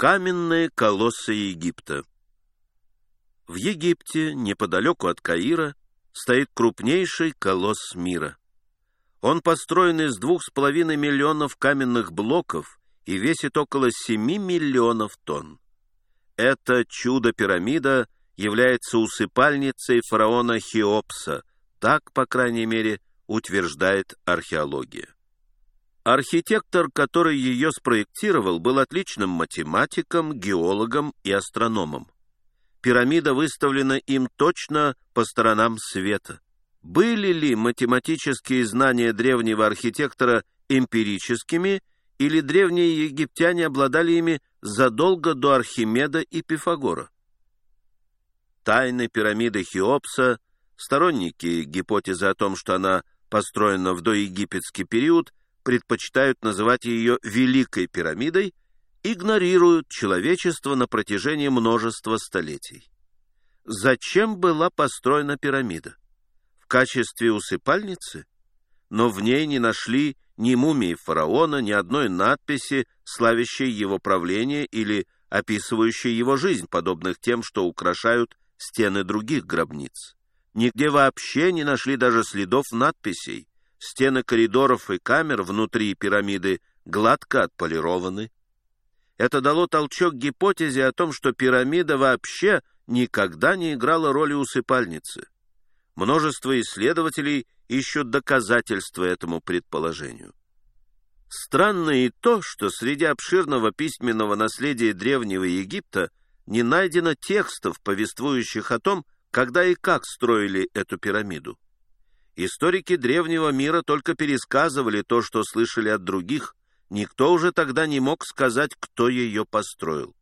Каменные колоссы Египта В Египте, неподалеку от Каира, стоит крупнейший колосс мира. Он построен из двух с половиной миллионов каменных блоков и весит около семи миллионов тонн. Это чудо-пирамида является усыпальницей фараона Хеопса, так, по крайней мере, утверждает археология. Архитектор, который ее спроектировал, был отличным математиком, геологом и астрономом. Пирамида выставлена им точно по сторонам света. Были ли математические знания древнего архитектора эмпирическими, или древние египтяне обладали ими задолго до Архимеда и Пифагора? Тайны пирамиды Хеопса, сторонники гипотезы о том, что она построена в доегипетский период, предпочитают называть ее Великой пирамидой, игнорируют человечество на протяжении множества столетий. Зачем была построена пирамида? В качестве усыпальницы? Но в ней не нашли ни мумии фараона, ни одной надписи, славящей его правление или описывающей его жизнь, подобных тем, что украшают стены других гробниц. Нигде вообще не нашли даже следов надписей, Стены коридоров и камер внутри пирамиды гладко отполированы. Это дало толчок гипотезе о том, что пирамида вообще никогда не играла роли усыпальницы. Множество исследователей ищут доказательства этому предположению. Странно и то, что среди обширного письменного наследия Древнего Египта не найдено текстов, повествующих о том, когда и как строили эту пирамиду. Историки древнего мира только пересказывали то, что слышали от других. Никто уже тогда не мог сказать, кто ее построил.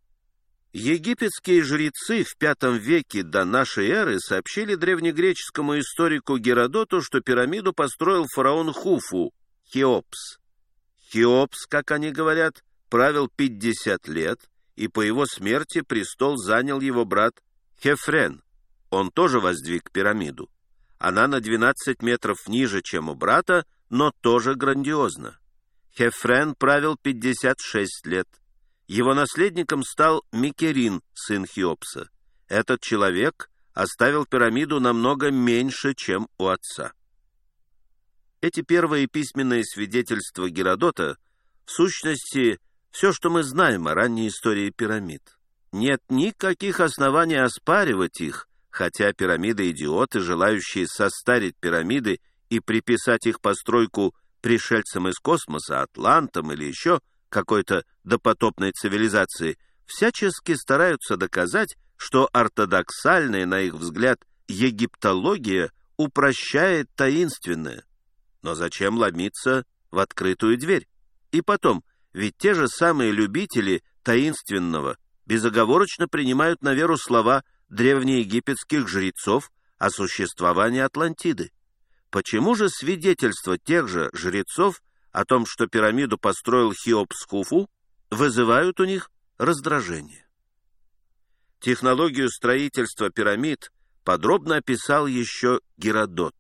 Египетские жрецы в V веке до нашей эры сообщили древнегреческому историку Геродоту, что пирамиду построил фараон Хуфу, Хеопс. Хеопс, как они говорят, правил 50 лет, и по его смерти престол занял его брат Хефрен. Он тоже воздвиг пирамиду. Она на 12 метров ниже, чем у брата, но тоже грандиозна. Хефрен правил 56 лет. Его наследником стал Микерин, сын Хеопса. Этот человек оставил пирамиду намного меньше, чем у отца. Эти первые письменные свидетельства Геродота в сущности все, что мы знаем о ранней истории пирамид. Нет никаких оснований оспаривать их, хотя пирамиды-идиоты, желающие состарить пирамиды и приписать их постройку пришельцам из космоса, атлантам или еще какой-то допотопной цивилизации, всячески стараются доказать, что ортодоксальная, на их взгляд, египтология упрощает таинственное. Но зачем ломиться в открытую дверь? И потом, ведь те же самые любители таинственного безоговорочно принимают на веру слова древнеегипетских жрецов о существовании Атлантиды. Почему же свидетельства тех же жрецов о том, что пирамиду построил Хеопс Хуфу, вызывают у них раздражение? Технологию строительства пирамид подробно описал еще Геродот.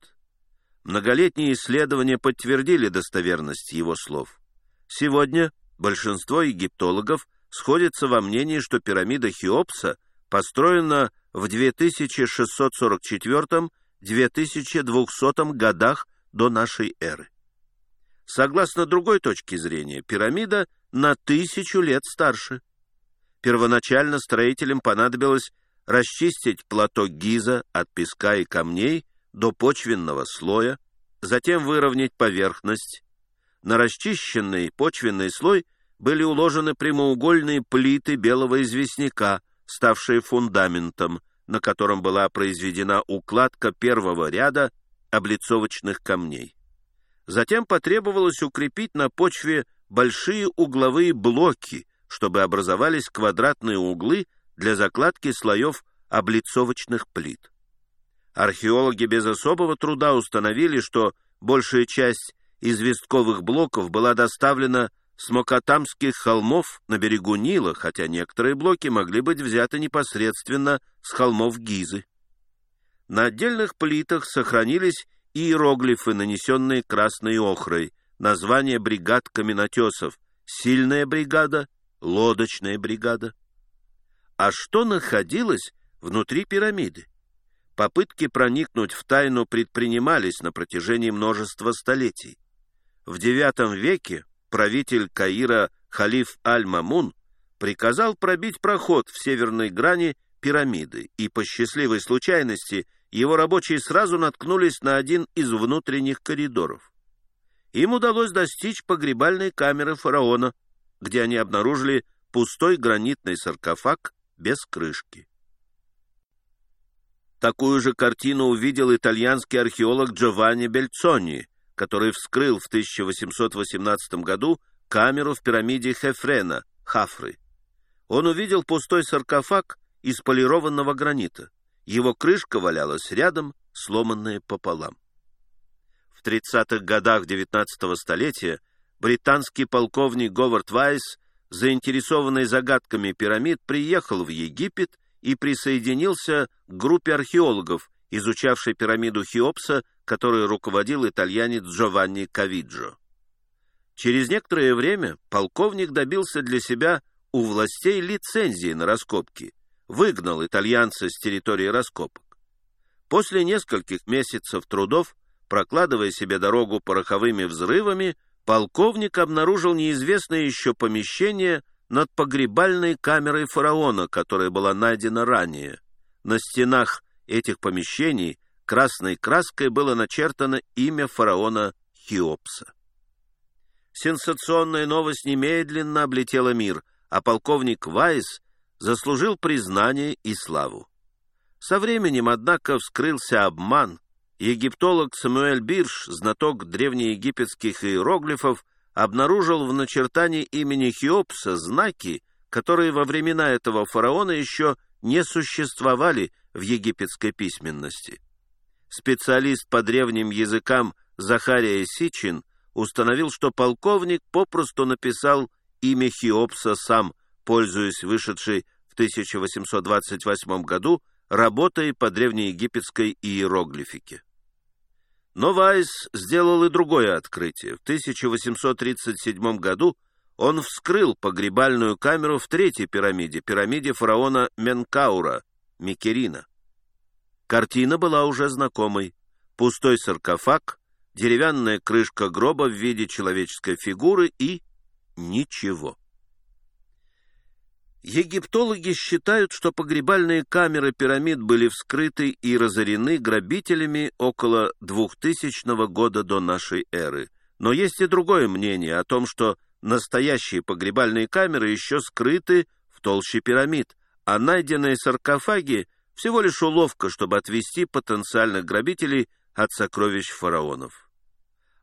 Многолетние исследования подтвердили достоверность его слов. Сегодня большинство египтологов сходятся во мнении, что пирамида Хеопса построена в 2644-2200 годах до нашей эры. Согласно другой точке зрения, пирамида на тысячу лет старше. Первоначально строителям понадобилось расчистить плато Гиза от песка и камней до почвенного слоя, затем выровнять поверхность. На расчищенный почвенный слой были уложены прямоугольные плиты белого известняка – ставшие фундаментом, на котором была произведена укладка первого ряда облицовочных камней. Затем потребовалось укрепить на почве большие угловые блоки, чтобы образовались квадратные углы для закладки слоев облицовочных плит. Археологи без особого труда установили, что большая часть известковых блоков была доставлена с Мокотамских холмов на берегу Нила, хотя некоторые блоки могли быть взяты непосредственно с холмов Гизы. На отдельных плитах сохранились иероглифы, нанесенные красной охрой, название бригад каменотесов «Сильная бригада», лодочная бригада. А что находилось внутри пирамиды? Попытки проникнуть в тайну предпринимались на протяжении множества столетий. В IX веке правитель Каира халиф Аль-Мамун приказал пробить проход в северной грани пирамиды, и по счастливой случайности его рабочие сразу наткнулись на один из внутренних коридоров. Им удалось достичь погребальной камеры фараона, где они обнаружили пустой гранитный саркофаг без крышки. Такую же картину увидел итальянский археолог Джованни Бельцони, который вскрыл в 1818 году камеру в пирамиде Хефрена, Хафры. Он увидел пустой саркофаг из полированного гранита. Его крышка валялась рядом, сломанная пополам. В 30-х годах XIX столетия британский полковник Говард Вайс, заинтересованный загадками пирамид, приехал в Египет и присоединился к группе археологов, изучавшей пирамиду Хеопса, которой руководил итальянец Джованни Кавиджо. Через некоторое время полковник добился для себя у властей лицензии на раскопки, выгнал итальянца с территории раскопок. После нескольких месяцев трудов, прокладывая себе дорогу пороховыми взрывами, полковник обнаружил неизвестное еще помещение над погребальной камерой фараона, которая была найдена ранее. На стенах этих помещений красной краской было начертано имя фараона Хеопса. Сенсационная новость немедленно облетела мир, а полковник Вайс заслужил признание и славу. Со временем, однако, вскрылся обман. Египтолог Самуэль Бирш, знаток древнеегипетских иероглифов, обнаружил в начертании имени Хеопса знаки, которые во времена этого фараона еще не существовали в египетской письменности. Специалист по древним языкам Захария Сичин установил, что полковник попросту написал имя Хеопса сам – пользуясь вышедшей в 1828 году работой по древнеегипетской иероглифике. Но Вайс сделал и другое открытие. В 1837 году он вскрыл погребальную камеру в третьей пирамиде, пирамиде фараона Менкаура, Микерина. Картина была уже знакомой. Пустой саркофаг, деревянная крышка гроба в виде человеческой фигуры и ничего. Египтологи считают, что погребальные камеры пирамид были вскрыты и разорены грабителями около 2000 года до нашей эры. Но есть и другое мнение о том, что настоящие погребальные камеры еще скрыты в толще пирамид, а найденные саркофаги всего лишь уловка, чтобы отвести потенциальных грабителей от сокровищ фараонов.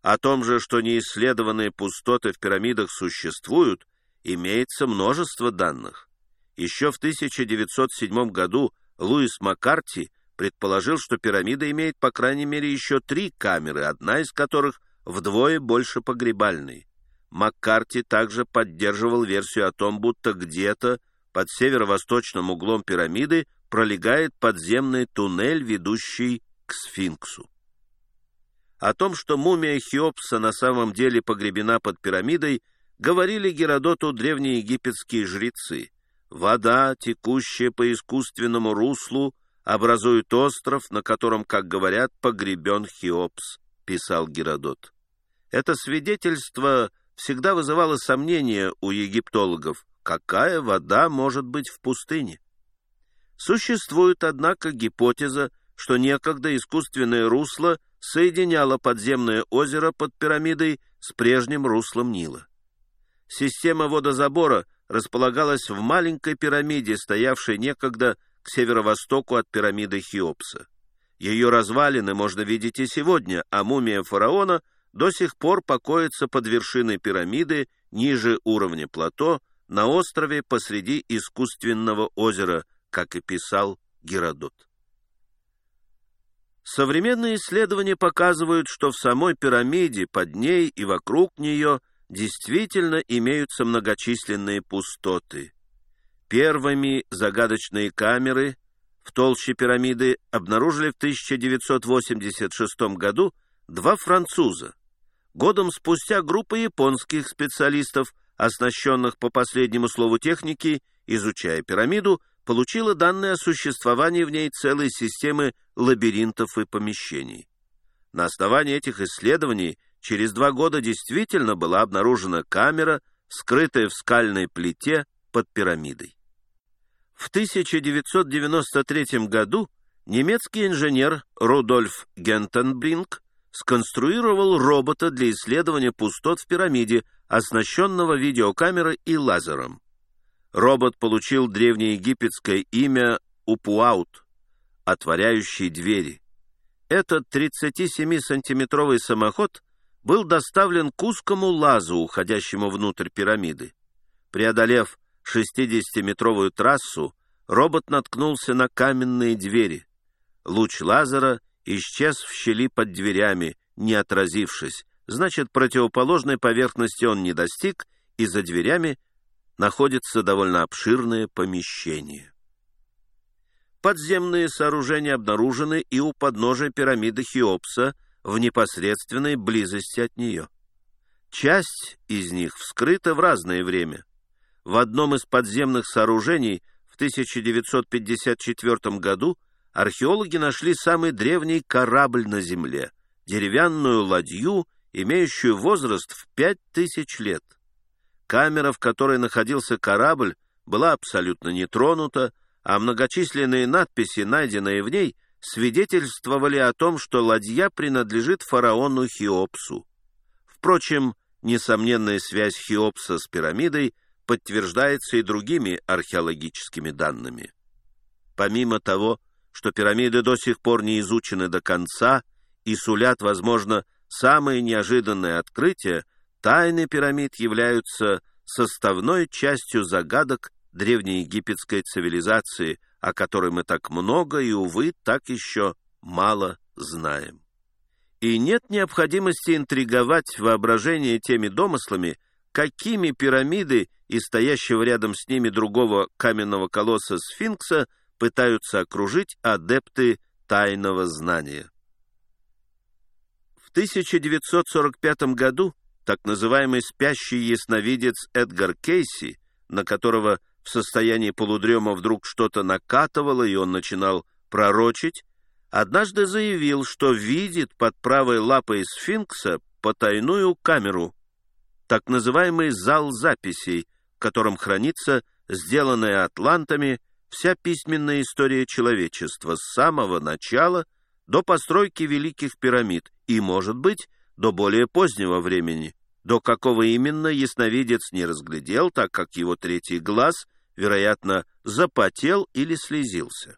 О том же, что неисследованные пустоты в пирамидах существуют, имеется множество данных. Еще в 1907 году Луис Маккарти предположил, что пирамида имеет по крайней мере еще три камеры, одна из которых вдвое больше погребальной. Маккарти также поддерживал версию о том, будто где-то под северо-восточным углом пирамиды пролегает подземный туннель, ведущий к сфинксу. О том, что мумия Хеопса на самом деле погребена под пирамидой, говорили Геродоту древнеегипетские жрецы. Вода, текущая по искусственному руслу, образует остров, на котором, как говорят, погребен Хеопс, писал Геродот. Это свидетельство всегда вызывало сомнения у египтологов, какая вода может быть в пустыне. Существует, однако, гипотеза, что некогда искусственное русло соединяло подземное озеро под пирамидой с прежним руслом Нила. Система водозабора располагалась в маленькой пирамиде, стоявшей некогда к северо-востоку от пирамиды Хеопса. Ее развалины можно видеть и сегодня, а мумия фараона до сих пор покоится под вершиной пирамиды ниже уровня плато на острове посреди искусственного озера, как и писал Геродот. Современные исследования показывают, что в самой пирамиде, под ней и вокруг нее – действительно имеются многочисленные пустоты. Первыми загадочные камеры в толще пирамиды обнаружили в 1986 году два француза. Годом спустя группа японских специалистов оснащенных по последнему слову техники, изучая пирамиду, получила данные о существовании в ней целой системы лабиринтов и помещений. На основании этих исследований через два года действительно была обнаружена камера, скрытая в скальной плите под пирамидой. В 1993 году немецкий инженер Рудольф Гентенбринг сконструировал робота для исследования пустот в пирамиде, оснащенного видеокамерой и лазером. Робот получил древнеегипетское имя Упуаут, отворяющий двери. Этот 37-сантиметровый самоход был доставлен к узкому лазу, уходящему внутрь пирамиды. Преодолев 60-метровую трассу, робот наткнулся на каменные двери. Луч лазера исчез в щели под дверями, не отразившись. Значит, противоположной поверхности он не достиг, и за дверями находится довольно обширное помещение. Подземные сооружения обнаружены и у подножия пирамиды Хеопса в непосредственной близости от нее. Часть из них вскрыта в разное время. В одном из подземных сооружений в 1954 году археологи нашли самый древний корабль на Земле — деревянную ладью, имеющую возраст в 5000 лет. Камера, в которой находился корабль, была абсолютно не тронута, а многочисленные надписи, найденные в ней, свидетельствовали о том, что ладья принадлежит фараону Хеопсу. Впрочем, несомненная связь Хеопса с пирамидой подтверждается и другими археологическими данными. Помимо того, что пирамиды до сих пор не изучены до конца и сулят, возможно, самые неожиданные открытия, тайны пирамид являются составной частью загадок древнеегипетской цивилизации, о которой мы так много и, увы, так еще мало знаем. И нет необходимости интриговать воображение теми домыслами, какими пирамиды и стоящего рядом с ними другого каменного колосса сфинкса пытаются окружить адепты тайного знания. В 1945 году так называемый спящий ясновидец Эдгар Кейси, на которого в состоянии полудрема вдруг что-то накатывало, и он начинал пророчить, однажды заявил, что видит под правой лапой сфинкса потайную камеру, так называемый зал записей, в котором хранится сделанная атлантами вся письменная история человечества с самого начала до постройки великих пирамид и, может быть, до более позднего времени, до какого именно ясновидец не разглядел, так как его третий глаз, вероятно, запотел или слезился.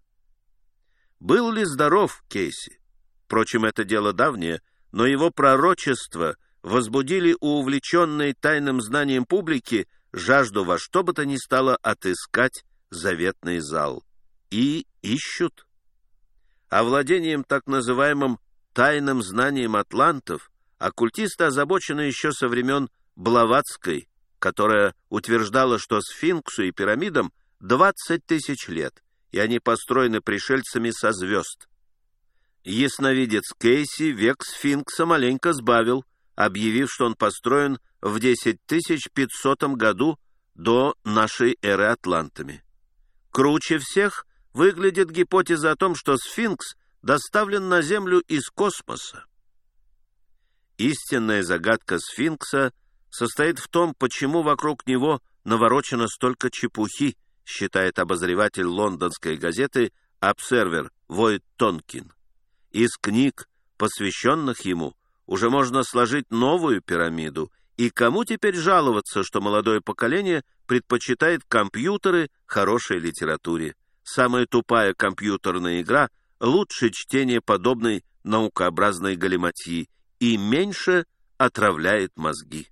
Был ли здоров Кейси? Впрочем, это дело давнее, но его пророчество возбудили у увлеченной тайным знанием публики жажду во что бы то ни стало отыскать заветный зал. И ищут. Овладением так называемым тайным знанием атлантов оккультисты озабочены еще со времен Блаватской, которая утверждала, что сфинксу и пирамидам 20 тысяч лет, и они построены пришельцами со звезд. Ясновидец Кейси век сфинкса маленько сбавил, объявив, что он построен в 10500 году до нашей эры атлантами. Круче всех выглядит гипотеза о том, что сфинкс доставлен на Землю из космоса. Истинная загадка сфинкса состоит в том, почему вокруг него наворочено столько чепухи, считает обозреватель лондонской газеты «Обсервер» Войт Тонкин. Из книг, посвященных ему, уже можно сложить новую пирамиду, и кому теперь жаловаться, что молодое поколение предпочитает компьютеры хорошей литературе? Самая тупая компьютерная игра — лучше чтение подобной наукообразной галиматьи, и меньше отравляет мозги.